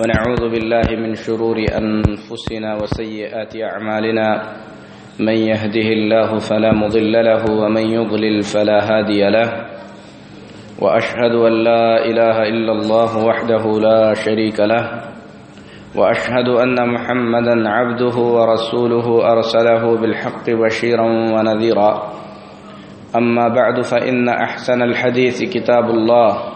ونعوذ بالله من شرور أنفسنا وسيئات أعمالنا. من يهده الله فلا مضل له ومن يضلل فلا هادي له. وأشهد أن لا إله إلا الله وحده لا شريك له. وأشهد أن محمدا عبده ورسوله أرسله بالحق بشيرا ونذيرا. أما بعد، فإن أحسن الحديث كتاب الله.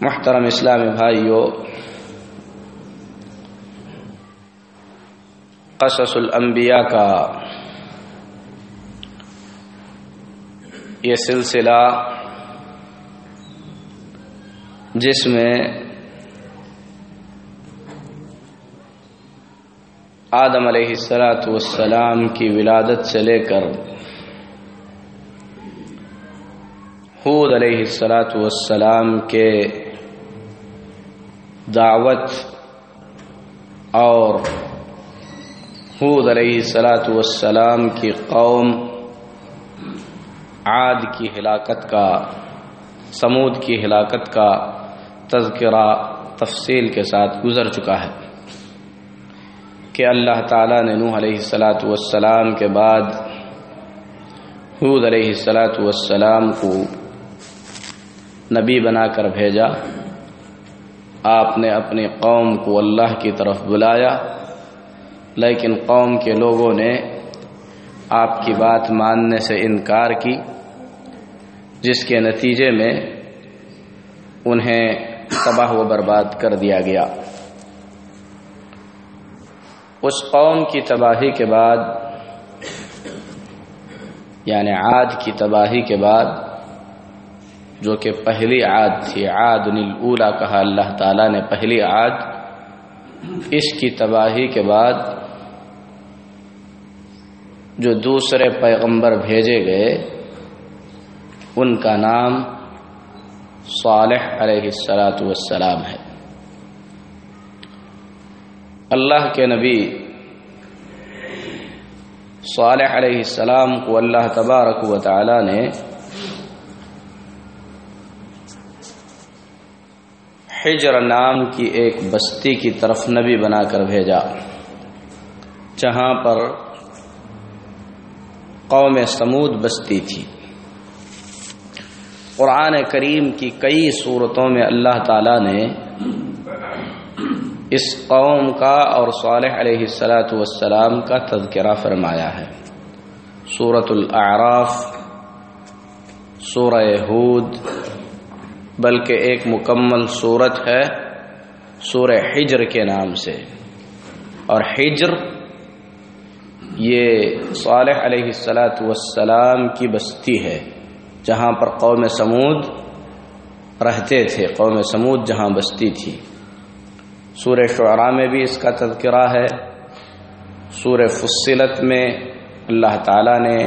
محترم اسلامی بھائیو، قصص الانبیاء کا یہ سلسلہ جس میں آدم علیہ السلاۃ والسلام کی ولادت سے لے کر حود علیہ السلاۃ والسلام کے دعوت اور حود علیہ السلاۃ والسلام کی قوم عاد کی ہلاکت کا، سمود کی ہلاکت کا تذکرہ تفصیل کے ساتھ گزر چکا ہے کہ اللہ تعالیٰ نے نوح علیہ السلاۃ والسلام کے بعد حود علیہ السلاۃ والسلام کو نبی بنا کر بھیجا۔ آپ نے اپنی قوم کو اللہ کی طرف بلایا، لیکن قوم کے لوگوں نے آپ کی بات ماننے سے انکار کی، جس کے نتیجے میں انہیں تباہ و برباد کر دیا گیا۔ اس قوم کی تباہی کے بعد یعنی عاد کی تباہی کے بعد جو کہ پہلی عاد تھی، عاد الاولا کہا اللہ تعالیٰ نے، پہلی عاد اس کی تباہی کے بعد جو دوسرے پیغمبر بھیجے گئے، ان کا نام صالح علیہ السلاۃ والسلام ہے۔ اللہ کے نبی صالح علیہ السلام کو اللہ تبارک و تعالی نے حجر نام کی ایک بستی کی طرف نبی بنا کر بھیجا، جہاں پر قوم سمود بستی تھی۔ قرآن کریم کی کئی صورتوں میں اللہ تعالی نے اس قوم کا اور صالح علیہ السلاۃ والسلام کا تذکرہ فرمایا ہے۔ صورت الاعراف سورہ ہود بلکہ ایک مکمل صورت ہے سورہ حجر کے نام سے۔ اور حجر یہ صالح علیہ السلاۃ والسلام کی بستی ہے، جہاں پر قوم سمود رہتے تھے، قوم سمود جہاں بستی تھی۔ سورہ شعراء میں بھی اس کا تذکرہ ہے۔ سورہ فصلت میں اللہ تعالیٰ نے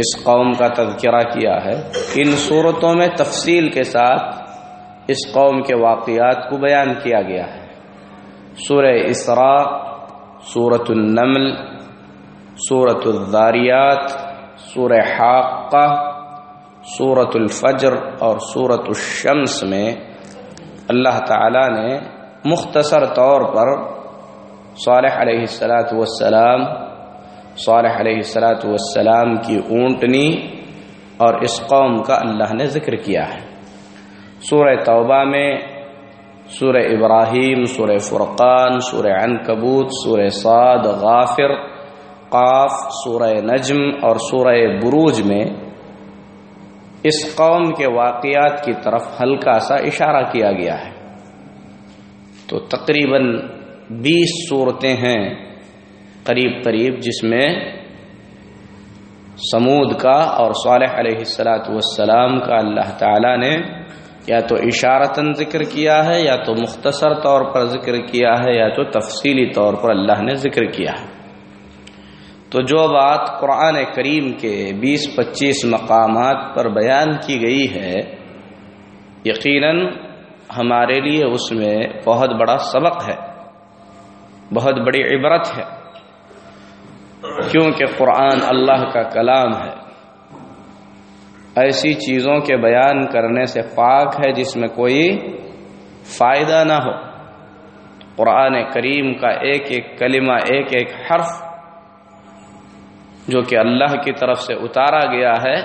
اس قوم کا تذکرہ کیا ہے، ان صورتوں میں تفصیل کے ساتھ اس قوم کے واقعات کو بیان کیا گیا ہے۔ سورہ اسراء سورت النمل سورت الداریات سورہ حاقہ سورت الفجر اور سورت الشمس میں اللہ تعالی نے مختصر طور پر صالح علیہ السلاۃ والسلام صالح علیہ السلاۃ والسلام کی اونٹنی اور اس قوم کا اللہ نے ذکر کیا ہے۔ سورہ توبہ میں سورہ ابراہیم، سورہ فرقان، سورہ عنکبوت، سورہ سعد غافر، قاف، سورہ نجم اور سورہ بروج میں اس قوم کے واقعات کی طرف ہلکا سا اشارہ کیا گیا ہے۔ تو تقریباً بیس صورتیں ہیں۔ قریب قریب جس میں سمود کا اور صالح علیہ السلاۃ والسلام کا اللہ تعالی نے یا تو اشارتاً ذکر کیا ہے، یا تو مختصر طور پر ذکر کیا ہے، یا تو تفصیلی طور پر اللہ نے ذکر کیا ہے۔ تو جو بات قرآن کریم کے بیس پچیس مقامات پر بیان کی گئی ہے، یقیناً ہمارے لیے اس میں بہت بڑا سبق ہے، بہت بڑی عبرت ہے۔ کیونکہ قرآن اللہ کا کلام ہے۔ ایسی چیزوں کے بیان کرنے سے پاک ہے جس میں کوئی فائدہ نہ ہو۔ قرآن کریم کا ایک ایک کلمہ، ایک ایک حرف جو کہ اللہ کی طرف سے اتارا گیا ہے،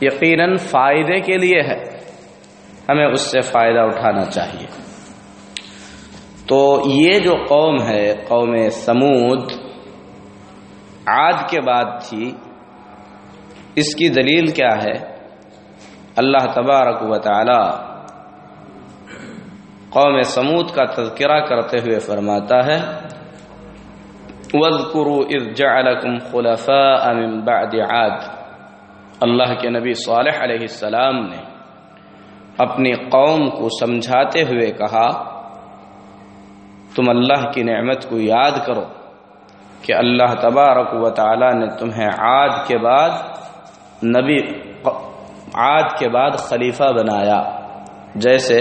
یقیناً فائدے کے لیے ہے۔ ہمیں اس سے فائدہ اٹھانا چاہیے۔ تو یہ جو قوم ہے، قوم سمود آج کے بعد تھی، اس کی دلیل کیا ہے؟ اللہ تبارک و تعالی قوم سمود کا تذکرہ کرتے ہوئے فرماتا ہے وَاذْكُرُوا اِذْ جَعَلَكُمْ خُلَفَاءَ مِن بَعْدِ عَادٍ. اللہ کے نبی صالح علیہ السلام نے اپنی قوم کو سمجھاتے ہوئے کہا، تم اللہ کی نعمت کو یاد کرو۔ کہ اللہ تبارک و تعالی نے تمہیں عاد کے بعد نبی عاد کے بعد خلیفہ بنایا۔ جیسے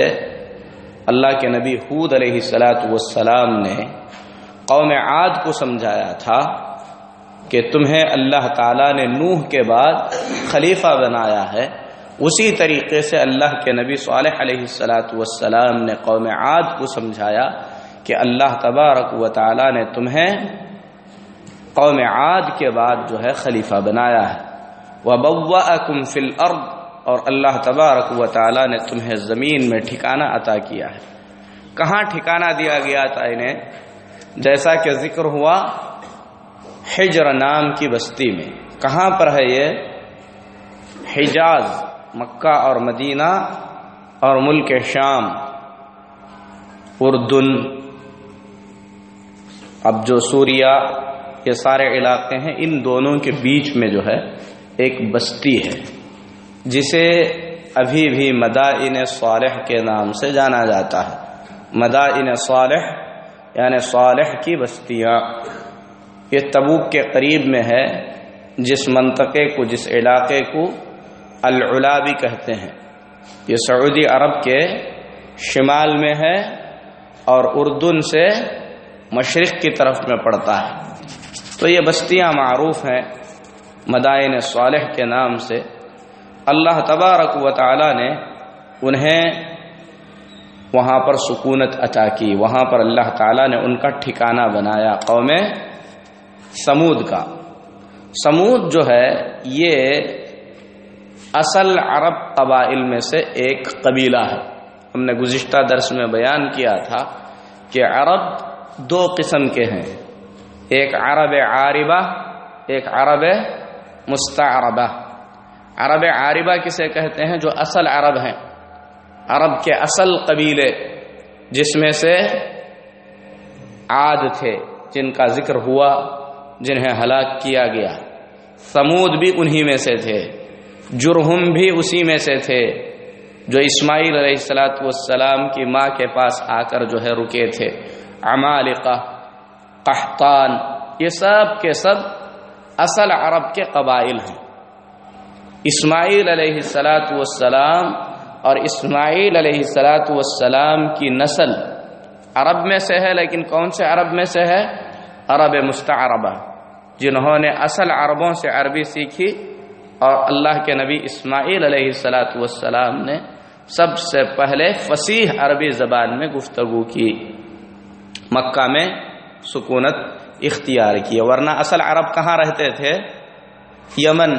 اللہ کے نبی حود علیہ السلاۃ والسلام نے قوم عاد کو سمجھایا تھا کہ تمہیں اللہ تعالیٰ نے نوح کے بعد خلیفہ بنایا ہے۔ اسی طریقے سے اللہ کے نبی صالح علیہ السلاۃ والسلام نے قوم عاد کو سمجھایا کہ اللہ تبارک و تعالیٰ نے تمہیں قوم عاد کے بعد جو ہے خلیفہ بنایا ہے۔ وہ بوا کم فل اور اللہ تبارک و تعالیٰ نے تمہیں زمین میں ٹھکانہ عطا کیا ہے۔ کہاں ٹھکانہ دیا گیا تھا انہیں؟ جیسا کہ ذکر ہوا ہجر نام کی بستی میں۔ کہاں پر ہے یہ؟ حجاز، مکہ اور مدینہ اور ملک شام۔ اردن۔ اب جو سوریا یہ سارے علاقے ہیں، ان دونوں کے بیچ میں جو ہے ایک بستی ہے، جسے ابھی بھی مدائن صالح کے نام سے جانا جاتا ہے۔ مدائن صالح یعنی صالح کی بستیاں۔ یہ تبوک کے قریب میں ہے، جس منطقے کو، جس علاقے کو العلا بھی کہتے ہیں۔ یہ سعودی عرب کے شمال میں ہے اور اردن سے مشرق کی طرف میں پڑتا ہے۔ تو یہ بستیاں معروف ہیں مدائن صالح کے نام سے۔ اللہ تبارک و تعالی نے انہیں وہاں پر سکونت عطا کی، وہاں پر اللہ تعالیٰ نے ان کا ٹھکانہ بنایا قوم سمود کا۔ سمود جو ہے، یہ اصل عرب قبائل میں سے ایک قبیلہ ہے۔ ہم نے گزشتہ درس میں بیان کیا تھا کہ عرب دو قسم کے ہیں۔ ایک عرب عاربہ، ایک عرب مستعربہ۔ عرب عاربہ کسے کہتے ہیں جو اصل عرب ہیں؟ عرب کے اصل قبیلے جس میں سے عاد تھے، جن کا ذکر ہوا، جنہیں ہلاک کیا گیا۔ سمود بھی انہی میں سے تھے، جرہم بھی اسی میں سے تھے، جو اسماعیل علیہ السلاۃ والسلام کی ماں کے پاس آ کر جو ہے رکے تھے۔ عمالقہ قحطان، یہ سب کے سب اصل عرب کے قبائل ہیں۔ اسماعیل علیہ السلاۃ والسلام اور اسماعیل علیہ السلاۃ والسلام کی نسل عرب میں سے ہے، لیکن کون سے عرب میں سے ہے؟ عرب مستعربہ، جنہوں نے اصل عربوں سے عربی سیکھی اور اللہ کے نبی اسماعیل علیہ السلاۃ والسلام نے سب سے پہلے فصیح عربی زبان میں گفتگو کی۔ مکہ میں سکونت اختیار کی ورنہ اصل عرب کہاں رہتے تھے؟ یمن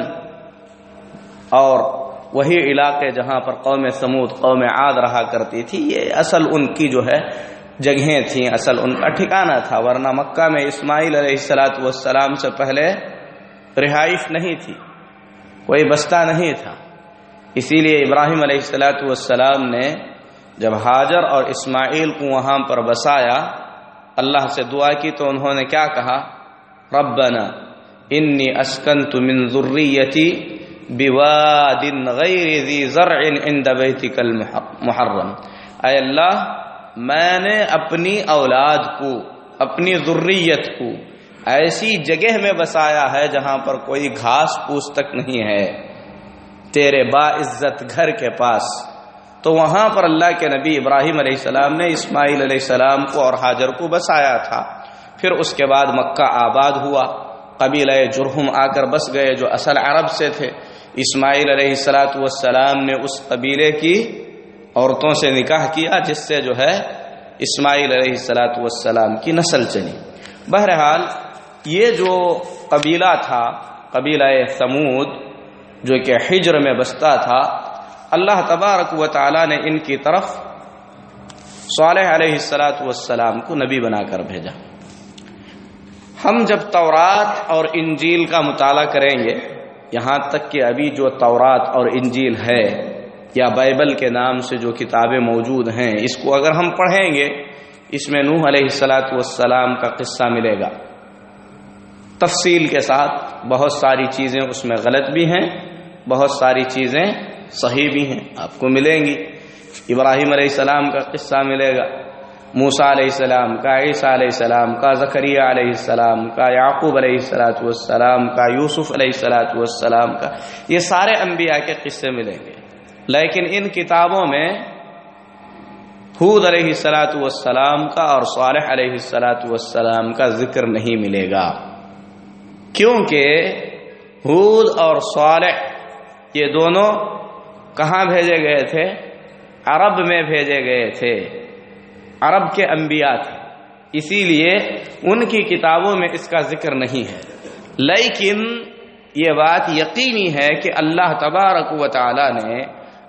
اور وہی علاقے جہاں پر قوم سمود قوم عاد رہا کرتی تھی، یہ اصل ان کی جو ہے جگہیں تھیں، اصل ان کا ٹھکانہ تھا، ورنہ مکہ میں اسماعیل علیہ السلاۃ والسلام سے پہلے رہائش نہیں تھی، کوئی بستہ نہیں تھا۔ اسی لیے ابراہیم علیہ السلاۃ والسلام نے جب حاجر اور اسماعیل کو وہاں پر بسایا اللہ سے دعا کی تو انہوں نے کیا کہا؟ ربنا انی اسکنت من ذریتی بواد غیر ذی زرع عند بیتک المحرم اے اللہ، میں نے اپنی اولاد کو، اپنی ذریت کو ایسی جگہ میں بسایا ہے جہاں پر کوئی گھاس پوس تک نہیں ہے۔ تیرے با عزت گھر کے پاس تو وہاں پر اللہ کے نبی ابراہیم علیہ السلام نے، اسماعیل علیہ السلام کو اور حاجر کو بسایا تھا۔ پھر اس کے بعد مکہ آباد ہوا۔ قبیلہ جرہم آ کر بس گئے جو اصل عرب سے تھے۔ اسماعیل علیہ السلاۃ والسلام نے اس قبیلے کی عورتوں سے نکاح کیا، جس سے جو ہے اسماعیل علیہ السلاۃ والسلام کی نسل چلی۔ بہرحال یہ جو قبیلہ تھا، قبیلہ سمود جو کہ حجر میں بستا تھا اللہ تبارک و تعالی نے ان کی طرف صالح علیہ السلاۃ والسلام کو نبی بنا کر بھیجا۔ ہم جب تورات اور انجیل کا مطالعہ کریں گے، یہاں تک کہ ابھی جو تورات اور انجیل ہے یا بائبل کے نام سے جو کتابیں موجود ہیں، اس کو اگر ہم پڑھیں گے، اس میں نوح علیہ السلاۃ والسلام کا قصہ ملے گا۔ تفصیل کے ساتھ بہت ساری چیزیں اس میں غلط بھی ہیں، بہت ساری چیزیں صحیح بھی ہیں، آپ کو ملیں گی۔ ابراہیم علیہ السلام کا قصہ ملے گا موسا علیہ السلام کا عیسیٰ علیہ السلام کا زکریہ علیہ السلام کا یعقوب علیہ السلاۃ والسلام کا یوسف علیہ السلاۃ والسلام کا، یہ سارے انبیاء کے قصے ملیں گے۔ لیکن ان کتابوں میں حود علیہ السلاۃ والسلام کا اور صالح علیہ السلاۃ والسلام کا ذکر نہیں ملے گا۔ کیونکہ حود اور صالح یہ دونوں کہاں بھیجے گئے تھے؟ عرب میں بھیجے گئے تھے۔ عرب کے انبیاء تھے۔ اسی لیے ان کی کتابوں میں اس کا ذکر نہیں ہے۔ لیکن یہ بات یقینی ہے کہ اللہ تبارک و تعالی نے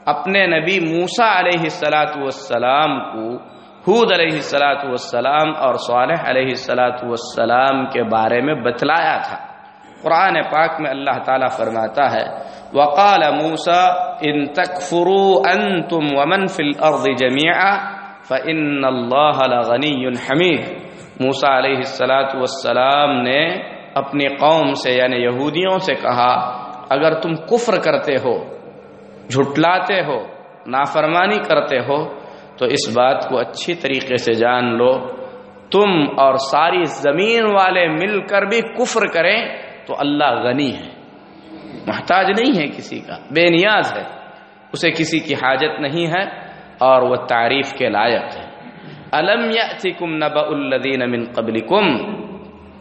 اپنے نبی موسا علیہ السلاۃ والسلام کو حود علیہ السلاۃ والسلام اور صالح علیہ السلاۃ والسلام کے بارے میں بتلایا تھا۔ قرآن پاک میں اللہ تعالیٰ فرماتا ہے وقال موسا ان تکفروا انتم ومن فی الارض جميعا فان اللہ لغنی حمید موسا علیہ السلاۃ والسلام نے اپنی قوم سے یعنی یہودیوں سے کہا، اگر تم کفر کرتے ہو، جھٹلاتے ہو، نافرمانی کرتے ہو، تو اس بات کو اچھی طریقے سے جان لو، تم اور ساری زمین والے مل کر بھی کفر کریں، تو اللہ غنی ہے۔ محتاج نہیں ہے کسی کا، بے نیاز ہے، اسے کسی کی حاجت نہیں ہے اور وہ تعریف کے لائق ہے۔ الم یاتکم نبأ الذین من قبلکم؟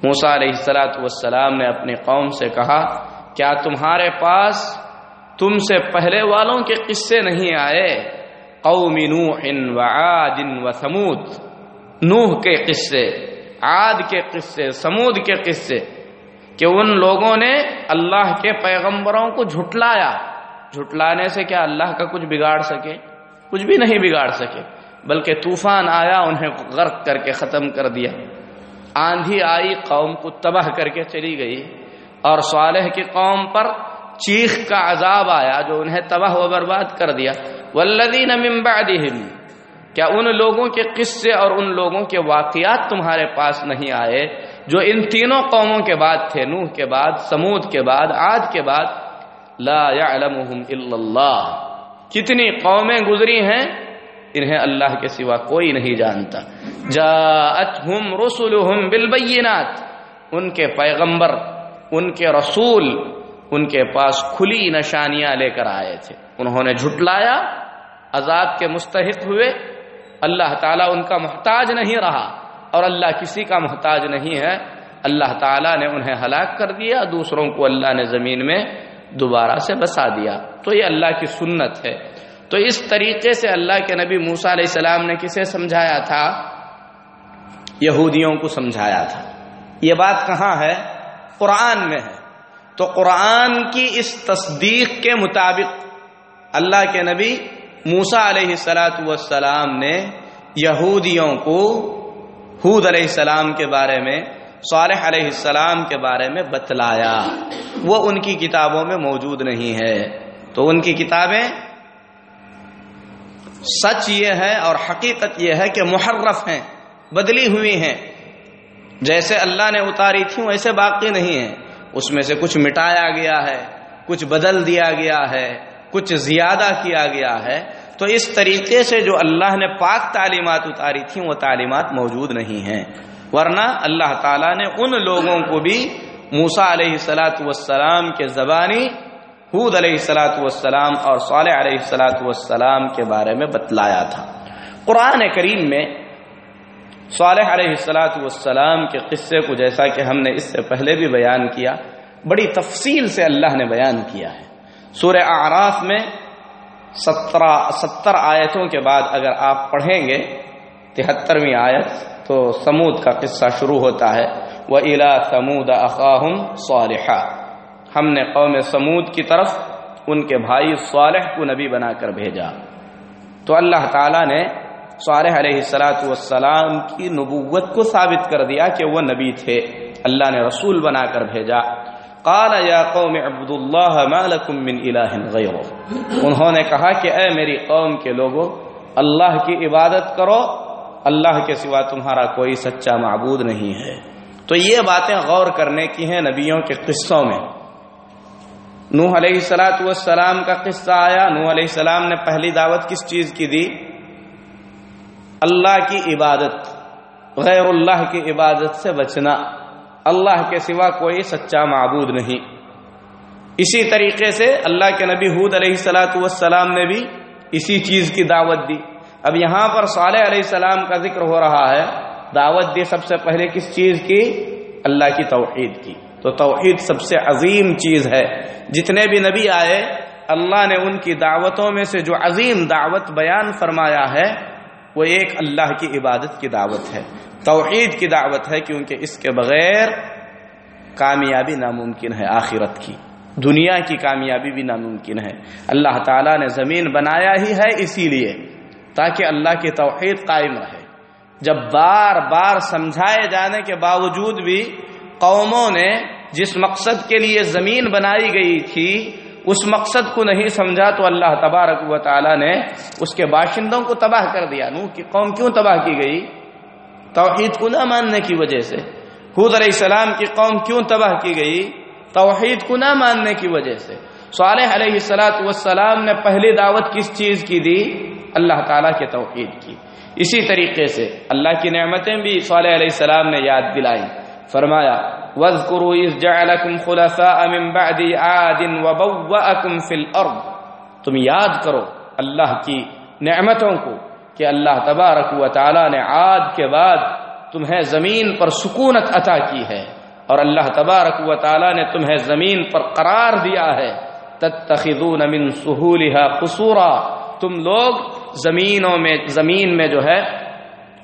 موسیٰ علیہ السلاۃ والسلام نے اپنی قوم سے کہا، کیا تمہارے پاس تم سے پہلے والوں کے قصے نہیں آئے؟ قوم نوح و عاد و سمود نوح کے قصے، عاد کے قصے سمود کے قصے۔ کہ ان لوگوں نے اللہ کے پیغمبروں کو جھٹلایا۔ جھٹلانے سے کیا اللہ کا کچھ بگاڑ سکے؟ کچھ بھی نہیں بگاڑ سکے۔ بلکہ طوفان آیا، انہیں غرق کر کے ختم کر دیا۔ آندھی آئی، قوم کو تباہ کر کے چلی گئی۔ اور صالح کی قوم پر چیخ کا عذاب آیا، جو انہیں تباہ و برباد کر دیا۔ والذین من بعدہم کیا ان لوگوں کے قصے اور ان لوگوں کے واقعات تمہارے پاس نہیں آئے؟ جو ان تینوں قوموں کے بعد تھے، نوح کے بعد، سمود کے بعد، عاد کے بعد، لا يعلمهم الا اللہ۔ کتنی قومیں گزری ہیں، انہیں اللہ کے سوا کوئی نہیں جانتا۔ جاءتهم رسلهم بالبینات۔ ان کے پیغمبر، ان کے رسول، ان کے پاس کھلی نشانیاں لے کر آئے تھے۔ انہوں نے جھٹلایا، عذاب کے مستحق ہوئے۔ اللہ تعالیٰ ان کا محتاج نہیں رہا۔ اور اللہ کسی کا محتاج نہیں ہے۔ اللہ تعالیٰ نے انہیں ہلاک کر دیا، دوسروں کو اللہ نے زمین میں دوبارہ سے بسا دیا۔ تو یہ اللہ کی سنت ہے۔ تو اس طریقے سے اللہ کے نبی موسا علیہ السلام نے کسے سمجھایا تھا؟ یہودیوں کو سمجھایا تھا۔ یہ بات کہاں ہے؟ قرآن میں ہے۔ تو قرآن کی اس تصدیق کے مطابق اللہ کے نبی موسا علیہ السلاۃ والسلام نے یہودیوں کو حود علیہ السلام کے بارے میں، صالح علیہ السلام کے بارے میں بتلایا۔ وہ ان کی کتابوں میں موجود نہیں ہے۔ تو ان کی کتابیں سچ یہ ہے اور حقیقت یہ ہے کہ محرف ہیں، بدلی ہوئی ہیں۔ جیسے اللہ نے اتاری تھی ویسے باقی نہیں ہے اس میں سے کچھ مٹایا گیا ہے، کچھ بدل دیا گیا ہے، کچھ زیادہ کیا گیا ہے۔ تو اس طریقے سے جو اللہ نے پاک تعلیمات اتاری تھیں، وہ تعلیمات موجود نہیں ہیں۔ ورنہ اللہ تعالیٰ نے ان لوگوں کو بھی موسا علیہ السلاۃ والسلام کے زبانی حود علیہ السلاۃ والسلام اور صالح علیہ السلاۃ والسلام کے بارے میں بتلایا تھا۔ قرآن کریم میں صالح علیہ السلاۃ والسلام کے قصے کو جیسا کہ ہم نے اس سے پہلے بھی بیان کیا، بڑی تفصیل سے اللہ نے بیان کیا ہے۔ سورہ اعراف میں سترہ ستر آیتوں کے بعد اگر آپ پڑھیں گے، تہترویں آیت، تو سمود کا قصہ شروع ہوتا ہے۔ وہ الا سمود اقاہم صالحہ ہم نے قوم سمود کی طرف ان کے بھائی صالح کو نبی بنا کر بھیجا۔ تو اللہ تعالیٰ نے صالح علیہ السلاۃ والسلام کی نبوت کو ثابت کر دیا کہ وہ نبی تھے۔ اللہ نے رسول بنا کر بھیجا۔ قال یا قوم عبد اللہ ما لکم من الہ غیرہ انہوں نے کہا کہ اے میری قوم کے لوگوں اللہ کی عبادت کرو، اللہ کے سوا تمہارا کوئی سچا معبود نہیں ہے۔ تو یہ باتیں غور کرنے کی ہیں نبیوں کے قصوں میں۔ نوح علیہ السلاۃ والسلام کا قصہ آیا۔ نوح علیہ السلام نے پہلی دعوت کس چیز کی دی؟ اللہ کی عبادت، غیر اللہ کی عبادت سے بچنا۔ اللہ کے سوا کوئی سچا معبود نہیں۔ اسی طریقے سے اللہ کے نبی حود علیہ السلاۃ والسلام نے بھی اسی چیز کی دعوت دی۔ اب یہاں پر صالح علیہ السلام کا ذکر ہو رہا ہے۔ دعوت دی سب سے پہلے کس چیز کی؟ اللہ کی توحید کی۔ تو توحید سب سے عظیم چیز ہے۔ جتنے بھی نبی آئے، اللہ نے ان کی دعوتوں میں سے جو عظیم دعوت بیان فرمایا ہے، وہ ایک اللہ کی عبادت کی دعوت ہے۔ توحید کی دعوت ہے کیونکہ اس کے بغیر کامیابی ناممکن ہے، آخرت کی۔ دنیا کی کامیابی بھی ناممکن ہے۔ اللہ تعالیٰ نے زمین بنایا ہی ہے اسی لیے، تاکہ اللہ کی توحید قائم رہے۔ جب بار بار سمجھائے جانے کے باوجود بھی قوموں نے جس مقصد کے لیے زمین بنائی گئی تھی، اس مقصد کو نہیں سمجھا تو اللہ تبارک و تعالی نے اس کے باشندوں کو تباہ کر دیا۔ نو کی قوم کیوں تباہ کی گئی؟ توحید کو نہ ماننے کی وجہ سے۔ حود علیہ السلام کی قوم کیوں تباہ کی گئی؟ توحید کو نہ ماننے کی وجہ سے۔ صالح علیہ السلاۃ والسلام نے پہلی دعوت کس چیز کی دی؟ اللہ تعالیٰ کے توحید کی۔ اسی طریقے سے اللہ کی نعمتیں بھی صالح علیہ السلام نے یاد دلائی۔ فرمایا وَاذْكُرُوا إِذْ جَعَلَكُمْ خُلَفَاءَ مِنْ بَعْدِ عَادٍ وَبَوَّأَكُمْ فِي الْأَرْضِ تم یاد کرو اللہ کی نعمتوں کو۔ کہ اللہ تبارک و تعالی نے عاد کے بعد تمہیں زمین پر سکونت عطا کی ہے اور اللہ تبارک و تعالی نے تمہیں زمین پر قرار دیا ہے۔ تتخذون من سہولها قصورا۔ تم لوگ زمینوں میں، زمین میں جو ہے،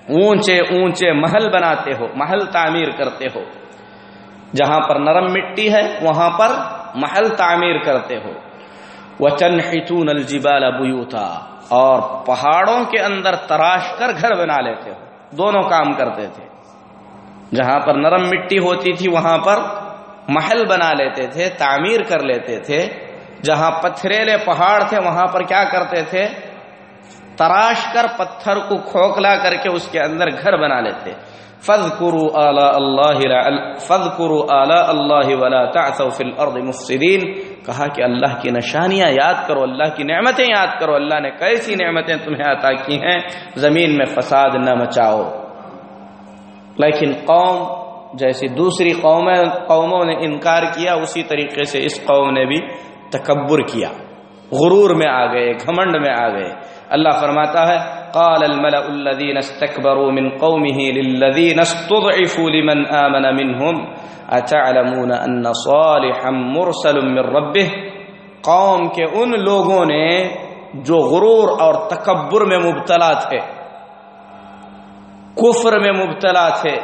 اونچے اونچے محل بناتے ہو، محل تعمیر کرتے ہو۔ جہاں پر نرم مٹی ہے، وہاں پر محل تعمیر کرتے ہو۔ وچن الجبال ابوتا اور پہاڑوں کے اندر تراش کر گھر بنا لیتے ہو۔ دونوں کام کرتے تھے۔ جہاں پر نرم مٹی ہوتی تھی، وہاں پر محل بنا لیتے تھے، تعمیر کر لیتے تھے۔ جہاں پتھریلے پہاڑ تھے، وہاں پر کیا کرتے تھے؟ تراش کر پتھر کو کھوکھلا کر کے اس کے اندر گھر بنا لیتے۔ فض کرو اللہ فض کرو اعلی اللہ ولا تعثوا فی الارض مفسدین۔ کہا کہ اللہ کی نشانیاں یاد کرو، اللہ کی نعمتیں یاد کرو۔ اللہ نے کیسی نعمتیں تمہیں عطا کی ہیں؟ زمین میں فساد نہ مچاؤ۔ لیکن قوم، جیسی دوسری قومیں، قوموں نے انکار کیا، اسی طریقے سے اس قوم نے بھی تکبر کیا۔ غرور میں آ گئے، گھمنڈ میں آ گئے۔ اللہ فرماتا ہے قال الملأ الذين استكبروا من قومه للذين استضعفوا لمن آمن منهم اتعلمون ان صالحا مرسل من ربه؟ قوم کے ان لوگوں نے جو غرور اور تکبر میں مبتلا تھے، کفر میں مبتلا تھے،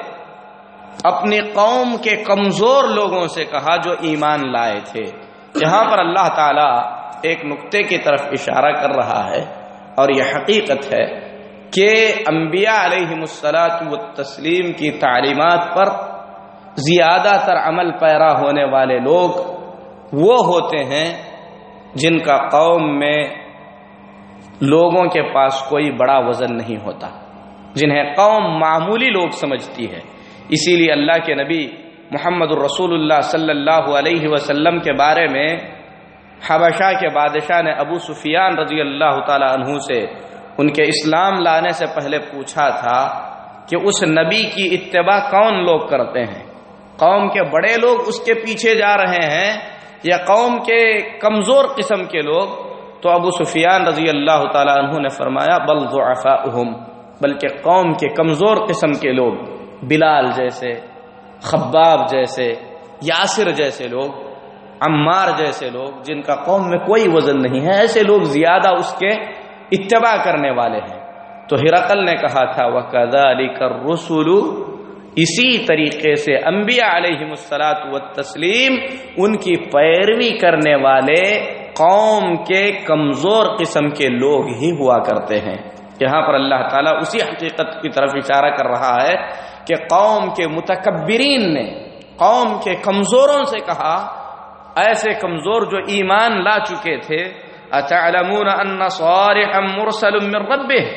اپنی قوم کے کمزور لوگوں سے کہا جو ایمان لائے تھے۔ جہاں پر اللہ تعالی ایک نقطے کی طرف اشارہ کر رہا ہے۔ اور یہ حقیقت ہے کہ انبیاء علیہ مسلاط و تسلیم کی تعلیمات پر زیادہ تر عمل پیرا ہونے والے لوگ وہ ہوتے ہیں جن کا قوم میں لوگوں کے پاس کوئی بڑا وزن نہیں ہوتا، جنہیں قوم معمولی لوگ سمجھتی ہے۔ اسی لیے اللہ کے نبی محمد الرسول اللہ صلی اللہ علیہ وسلم کے بارے میں حبشہ کے بادشاہ نے ابو سفیان رضی اللہ تعالی عنہ سے ان کے اسلام لانے سے پہلے پوچھا تھا کہ اس نبی کی اتباع کون لوگ کرتے ہیں؟ قوم کے بڑے لوگ اس کے پیچھے جا رہے ہیں یا قوم کے کمزور قسم کے لوگ؟ تو ابو سفیان رضی اللہ تعالیٰ عنہ نے فرمایا، بل ضعفاؤہم، بلکہ قوم کے کمزور قسم کے لوگ، بلال جیسے، خباب جیسے، یاسر جیسے لوگ عمار جیسے لوگ جن کا قوم میں کوئی وزن نہیں ہے، ایسے لوگ زیادہ اس کے اتباع کرنے والے ہیں۔ تو ہرقل نے کہا تھا وہ علی کر اسی طریقے سے انبیاء علیہ مسلاط و تسلیم ان کی پیروی کرنے والے قوم کے کمزور قسم کے لوگ ہی ہوا کرتے ہیں۔ یہاں پر اللہ تعالیٰ اسی حقیقت کی طرف اشارہ کر رہا ہے کہ قوم کے متکبرین نے، قوم کے کمزوروں سے کہا ایسے کمزور جو ایمان لا چکے تھے، اتعلمون ان صالحا مرسل من ربه؟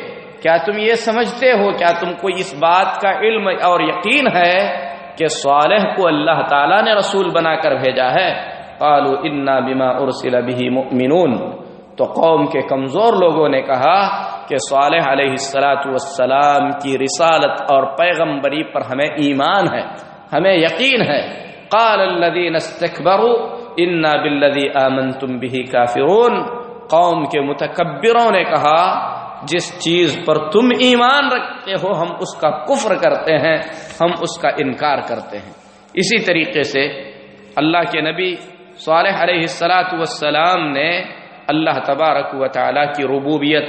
کیا تم یہ سمجھتے ہو؟ کیا تم کوئی اس بات کا علم اور یقین ہے کہ صالح کو اللہ تعالی نے رسول بنا کر بھیجا ہے؟ قالوا انا بما ارسل به مؤمنون۔ تو قوم کے کمزور لوگوں نے کہا کہ صالح علیہ السلاۃ والسلام کی رسالت اور پیغمبری پر ہمیں ایمان ہے، ہمیں یقین ہے۔ قال الذين استكبروا انا بالذي امنتم به كافرون قوم کے متکبروں نے کہا، جس چیز پر تم ایمان رکھتے ہو، ہم اس کا کفر کرتے ہیں، ہم اس کا انکار کرتے ہیں. اسی طریقے سے اللہ کے نبی صالح علیہ السلاۃ والسلام نے اللہ تبارک و تعالیٰ کی ربوبیت،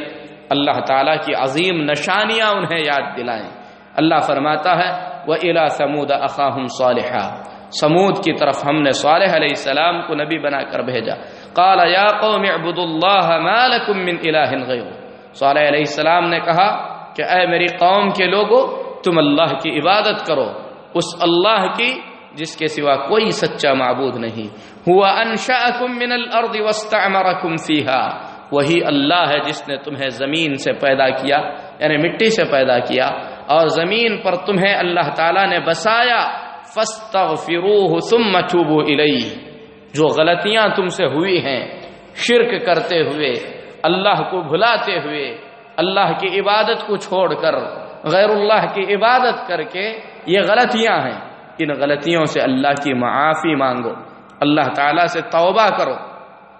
اللہ تعالیٰ کی عظیم نشانیاں انہیں یاد دلائیں۔ اللہ فرماتا ہے وہ الا سمود اقاہم صالحہ سمود کی طرف ہم نے صالح علیہ السلام کو نبی بنا کر بھیجا۔ قال، یا قوم اعبدوا اللہ ما لکم من الہ غیر صالح علیہ السلام نے کہا کہ، اے میری قوم کے لوگوں تم اللہ کی عبادت کرو۔ اس اللہ کی، جس کے سوا کوئی سچا معبود نہیں۔ ہوا انشاءکم من الارض واستعمرکم فیہا۔ وہی اللہ ہے جس نے تمہیں زمین سے پیدا کیا یعنی مٹی سے پیدا کیا، اور زمین پر تمہیں اللہ تعالیٰ نے بسایا۔ فستغفروہ ثم توبوا الیہ۔ جو غلطیاں تم سے ہوئی ہیں، شرک کرتے ہوئے، اللہ کو بھلاتے ہوئے، اللہ کی عبادت کو چھوڑ کر، غیر اللہ کی عبادت کر کے یہ غلطیاں ہیں۔ ان غلطیوں سے اللہ کی معافی مانگو۔ اللہ تعالیٰ سے توبہ کرو۔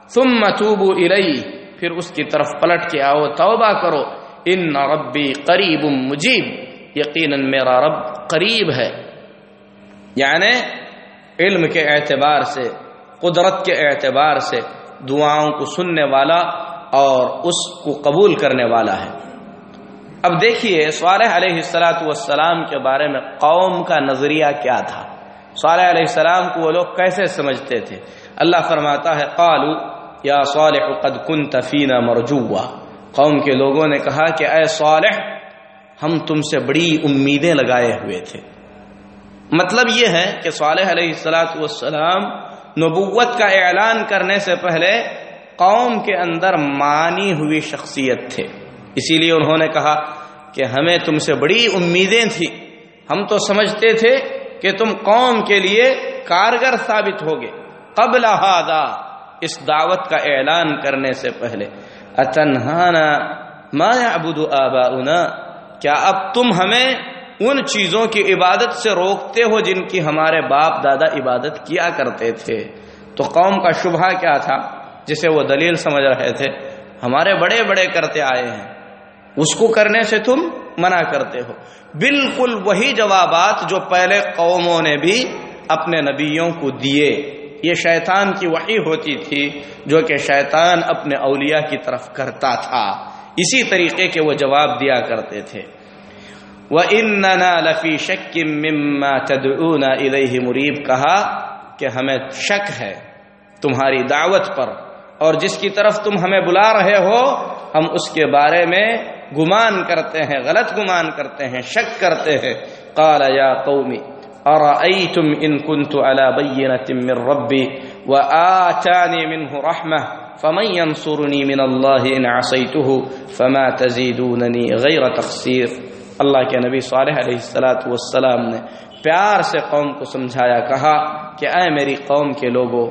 ثم توبوا الیہ۔ پھر اس کی طرف پلٹ کے آؤ، توبہ کرو۔ ان ربی قریب مجیب۔ یقیناً میرا رب قریب ہے۔ یعنی علم کے اعتبار سے، قدرت کے اعتبار سے دعاؤں کو سننے والا اور اس کو قبول کرنے والا ہے۔ اب دیکھیے، صالح علیہ السلاۃ والسلام کے بارے میں قوم کا نظریہ کیا تھا؟ صالح علیہ السلام کو وہ لوگ کیسے سمجھتے تھے؟ اللہ فرماتا ہے قالو یا صالح، قد كنت فينا مرجوا۔ قوم کے لوگوں نے کہا کہ، اے صالح، ہم تم سے بڑی امیدیں لگائے ہوئے تھے۔ مطلب یہ ہے کہ صالح علیہ السلاۃ والسلام نبوت کا اعلان کرنے سے پہلے قوم کے اندر مانی ہوئی شخصیت تھے۔ اسی لیے انہوں نے کہا کہ ہمیں تم سے بڑی امیدیں تھیں۔ ہم تو سمجھتے تھے کہ تم قوم کے لیے کارگر ثابت ہوگے۔ قبل ہادا اس دعوت کا اعلان کرنے سے پہلے۔ اتنہانا ما يعبد آباؤنا؟ کیا اب تم ہمیں ان چیزوں کی عبادت سے روکتے ہو جن کی ہمارے باپ دادا عبادت کیا کرتے تھے۔ تو قوم کا شبہ کیا تھا؟ جسے وہ دلیل سمجھ رہے تھے، ہمارے بڑے بڑے کرتے آئے ہیں۔ اس کو کرنے سے تم منع کرتے ہو۔ بالکل وہی جوابات جو پہلے قوموں نے بھی اپنے نبیوں کو دیے۔ یہ شیطان کی وحی ہوتی تھی جو کہ شیطان اپنے اولیاء کی طرف کرتا تھا۔ اسی طریقے کے وہ جواب دیا کرتے تھے۔ وَإِنَّنَا لَفِي شَكٍ مِّمَّا تَدْعُونَ إِلَيْهِ مُرِيب کہا کہ ہمیں شک ہے تمہاری دعوت پر اور جس کی طرف تم ہمیں بلا رہے ہو، ہم اس کے بارے میں گمان کرتے ہیں، غلط گمان کرتے ہیں، شک کرتے ہیں۔ قال یا قومی ارأيتم ان كنت على بينة من ربي وآتاني منه رحمة فمن ينصرني من الله ان عصيته فما تزيدونني غير تقصير اللہ کے نبی صالح علیہ السلاۃ والسلام نے پیار سے قوم کو سمجھایا، کہا کہ اے میری قوم کے لوگوں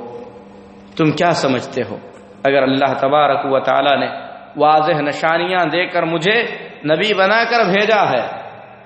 تم کیا سمجھتے ہو؟ اگر اللہ تبارک و تعالی نے واضح نشانیاں دے کر مجھے نبی بنا کر بھیجا ہے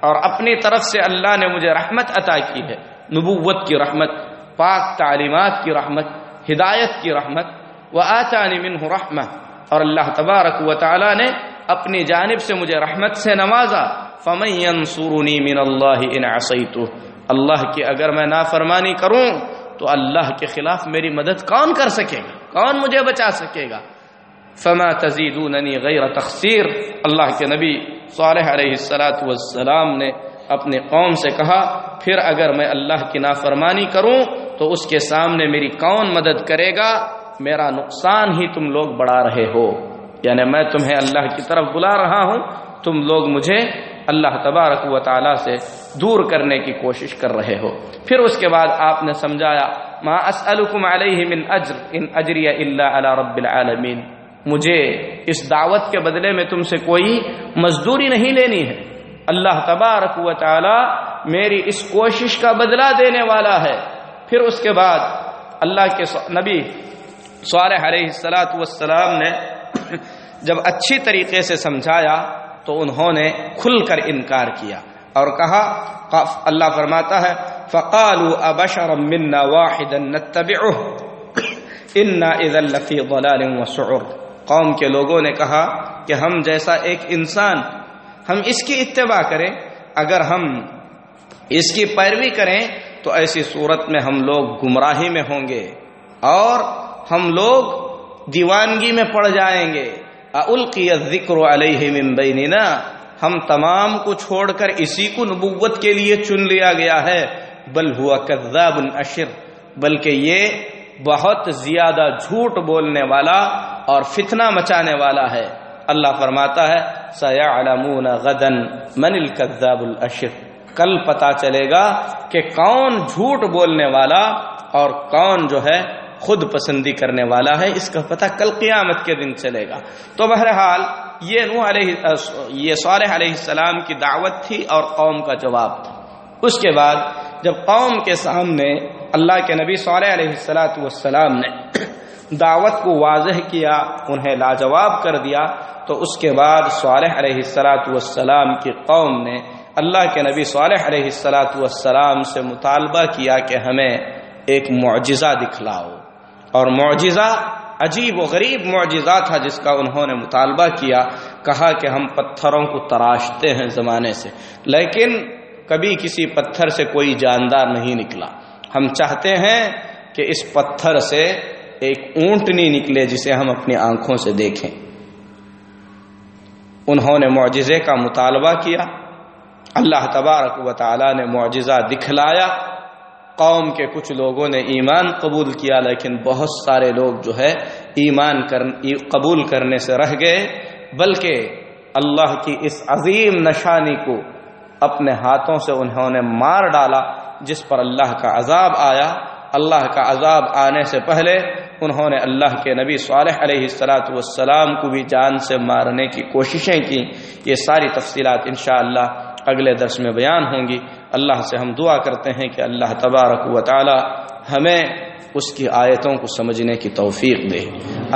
اور اپنی طرف سے اللہ نے مجھے رحمت عطا کی ہے، نبوت کی رحمت، پاک تعلیمات کی رحمت، ہدایت کی رحمت وہ آچانی من رحمت، اور اللہ تبارک و تعالی نے اپنی جانب سے مجھے رحمت سے نوازا۔ فمین سورنی من اللہ ان عصیتو اللہ کی اگر میں نافرمانی کروں تو اللہ کے خلاف میری مدد کون کر سکے گا؟ کون مجھے بچا سکے گا؟ فما تزیدوننی غیر تقصیر اللہ کے نبی صالح علیہ السلاۃ والسلام نے اپنے قوم سے کہا، پھر اگر میں اللہ کی نافرمانی کروں تو اس کے سامنے میری کون مدد کرے گا؟ میرا نقصان ہی تم لوگ بڑھا رہے ہو۔ یعنی میں تمہیں اللہ کی طرف بلا رہا ہوں، تم لوگ مجھے اللہ تبارک و تعالی سے دور کرنے کی کوشش کر رہے ہو۔ پھر اس کے بعد آپ نے سمجھایا، ما اسألکم علیہ من اجر ان اجری الا علی رب العالمین مجھے اس دعوت کے بدلے میں تم سے کوئی مزدوری نہیں لینی ہے۔ اللہ تبارک و تعالی میری اس کوشش کا بدلہ دینے والا ہے۔ پھر اس کے بعد اللہ کے نبی صالح علیہ السلاۃ والسلام نے جب اچھی طریقے سے سمجھایا تو انہوں نے کھل کر انکار کیا اور کہا، اللہ فرماتا ہے، فقالوا ابشر منا واحدا نتبعه انا اذا لفی ضلال وسعر قوم کے لوگوں نے کہا کہ ہم جیسا ایک انسان، ہم اس کی اتباع کریں، اگر ہم اس کی پیروی کریں تو ایسی صورت میں ہم لوگ گمراہی میں ہوں گے اور ہم لوگ دیوانگی میں پڑ جائیں گے۔ القی ذکر علیہ من بیننا ہم تمام کو چھوڑ کر اسی کو نبوت کے لیے چن لیا گیا ہے۔ بل ہوا کذاب الاشر بلکہ یہ بہت زیادہ جھوٹ بولنے والا اور فتنہ مچانے والا ہے۔ اللہ فرماتا ہے سیعلمون غدن من الکذاب الاشر کل پتا چلے گا کہ کون جھوٹ بولنے والا اور کون جو ہے خود پسندی کرنے والا ہے، اس کا پتہ کل قیامت کے دن چلے گا۔ تو بہرحال، یہ نوح علیہ، یہ صالح علیہ السلام کی دعوت تھی اور قوم کا جواب تھا۔ اس کے بعد، جب قوم کے سامنے اللہ کے نبی صالح علیہ السلاۃ والسلام نے دعوت کو واضح کیا، انہیں لاجواب کر دیا، تو اس کے بعد صالح علیہ السلاۃ والسلام کی قوم نے اللہ کے نبی صالح علیہ السلاۃ والسلام سے مطالبہ کیا کہ ہمیں ایک معجزہ دکھلاؤ۔ اور معجزہ عجیب و غریب معجزہ تھا جس کا انہوں نے مطالبہ کیا، کہا کہ ہم پتھروں کو تراشتے ہیں زمانے سے، لیکن کبھی کسی پتھر سے کوئی جاندار نہیں نکلا۔ ہم چاہتے ہیں کہ اس پتھر سے ایک اونٹنی نکلے جسے ہم اپنی آنکھوں سے دیکھیں۔ انہوں نے معجزے کا مطالبہ کیا۔ اللہ تبارک و تعالی نے معجزہ دکھلایا۔ قوم کے کچھ لوگوں نے ایمان قبول کیا، لیکن بہت سارے لوگ جو ہے ایمان کر قبول کرنے سے رہ گئے، بلکہ اللہ کی اس عظیم نشانی کو اپنے ہاتھوں سے انہوں نے مار ڈالا، جس پر اللہ کا عذاب آیا۔ اللہ کا عذاب آنے سے پہلے انہوں نے اللہ کے نبی صالح علیہ السلاۃ والسلام کو بھی جان سے مارنے کی کوششیں کی۔ یہ ساری تفصیلات انشاءاللہ اگلے درس میں بیان ہوں گی۔ اللہ سے ہم دعا کرتے ہیں کہ اللہ تبارک و تعالی ہمیں اس کی آیتوں کو سمجھنے کی توفیق دے۔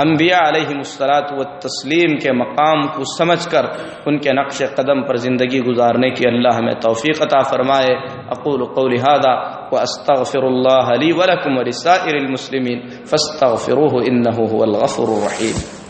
انبیاء علیہ مسترات و تسلیم کے مقام کو سمجھ کر ان کے نقش قدم پر زندگی گزارنے کی اللہ ہمیں توفیق عطا فرمائے۔ اقول قول هذا واستغفر الله لي ولكم ولسائر المسلمين فاستغفروه انه هو الغفور الرحيم